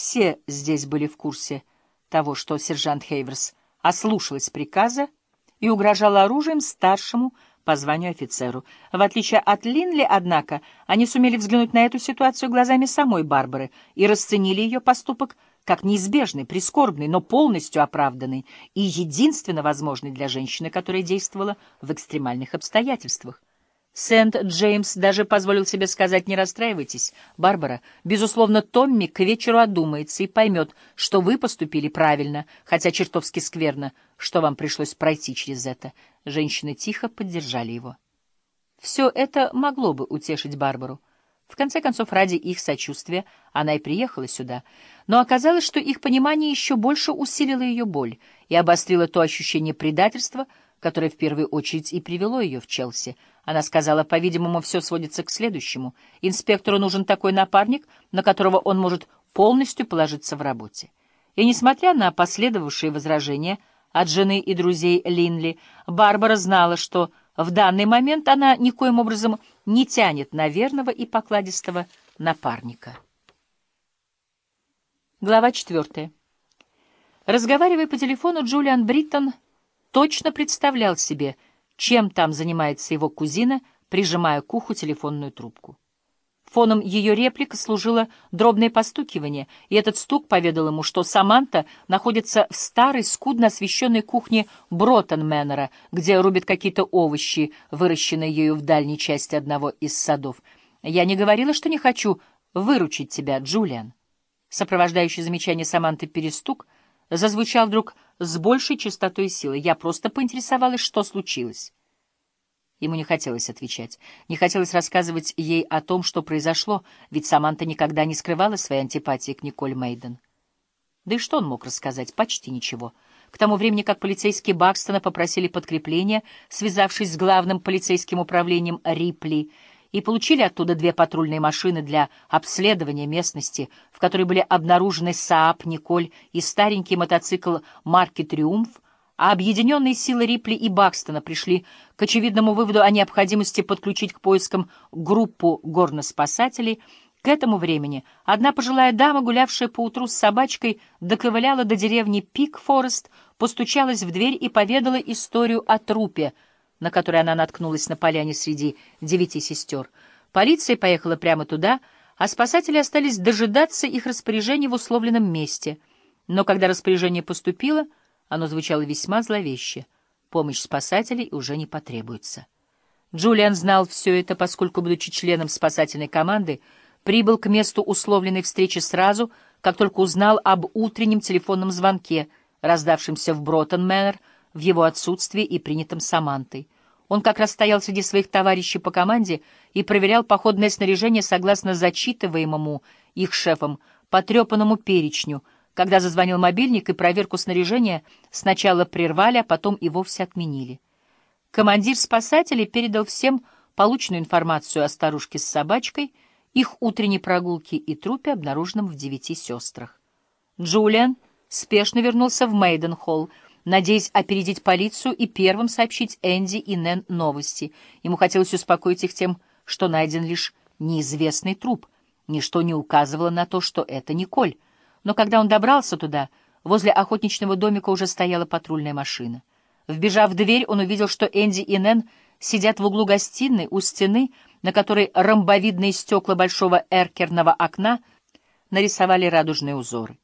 Все здесь были в курсе того, что сержант Хейверс ослушалась приказа и угрожала оружием старшему по званию офицеру. В отличие от Линли, однако, они сумели взглянуть на эту ситуацию глазами самой Барбары и расценили ее поступок как неизбежный, прискорбный, но полностью оправданный и единственно возможный для женщины, которая действовала в экстремальных обстоятельствах. Сент-Джеймс даже позволил себе сказать «Не расстраивайтесь, Барбара. Безусловно, Томми к вечеру одумается и поймет, что вы поступили правильно, хотя чертовски скверно, что вам пришлось пройти через это». Женщины тихо поддержали его. Все это могло бы утешить Барбару. В конце концов, ради их сочувствия она и приехала сюда. Но оказалось, что их понимание еще больше усилило ее боль и обострило то ощущение предательства, которое в первую очередь и привело ее в Челси. Она сказала, по-видимому, все сводится к следующему. Инспектору нужен такой напарник, на которого он может полностью положиться в работе. И несмотря на последовавшие возражения от жены и друзей Линли, Барбара знала, что в данный момент она никоим образом не тянет на верного и покладистого напарника. Глава четвертая. Разговаривая по телефону, Джулиан Бриттон точно представлял себе, чем там занимается его кузина, прижимая к уху телефонную трубку. Фоном ее реплик служило дробное постукивание, и этот стук поведал ему, что Саманта находится в старой, скудно освещенной кухне Броттон-Мэннера, где рубят какие-то овощи, выращенные ею в дальней части одного из садов. «Я не говорила, что не хочу выручить тебя, Джулиан». Сопровождающий замечание Саманты перестук зазвучал вдруг с большей частотой и силой. Я просто поинтересовалась, что случилось. Ему не хотелось отвечать, не хотелось рассказывать ей о том, что произошло, ведь Саманта никогда не скрывала своей антипатии к Николь Мейден. Да и что он мог рассказать? Почти ничего. К тому времени, как полицейские Бакстона попросили подкрепления, связавшись с главным полицейским управлением Рипли, и получили оттуда две патрульные машины для обследования местности, в которой были обнаружены Саап, Николь и старенький мотоцикл марки «Триумф», а объединенные силы Рипли и Бакстона пришли к очевидному выводу о необходимости подключить к поискам группу горноспасателей. К этому времени одна пожилая дама, гулявшая поутру с собачкой, доковыляла до деревни Пик-Форест, постучалась в дверь и поведала историю о трупе, на который она наткнулась на поляне среди девяти сестер. Полиция поехала прямо туда, а спасатели остались дожидаться их распоряжения в условленном месте. Но когда распоряжение поступило — оно звучало весьма зловеще. Помощь спасателей уже не потребуется. Джулиан знал все это, поскольку, будучи членом спасательной команды, прибыл к месту условленной встречи сразу, как только узнал об утреннем телефонном звонке, раздавшемся в Броттон-Мэннер в его отсутствии и принятом Самантой. Он как раз стоял среди своих товарищей по команде и проверял походное снаряжение согласно зачитываемому их шефом потрепанному перечню — когда зазвонил мобильник, и проверку снаряжения сначала прервали, а потом и вовсе отменили. Командир спасателей передал всем полученную информацию о старушке с собачкой, их утренней прогулке и трупе, обнаруженном в девяти сестрах. Джулиан спешно вернулся в Мейден-Холл, надеясь опередить полицию и первым сообщить Энди и Нэн новости. Ему хотелось успокоить их тем, что найден лишь неизвестный труп. Ничто не указывало на то, что это Николь. Но когда он добрался туда, возле охотничного домика уже стояла патрульная машина. Вбежав в дверь, он увидел, что Энди и Нэн сидят в углу гостиной у стены, на которой ромбовидные стекла большого эркерного окна нарисовали радужные узоры.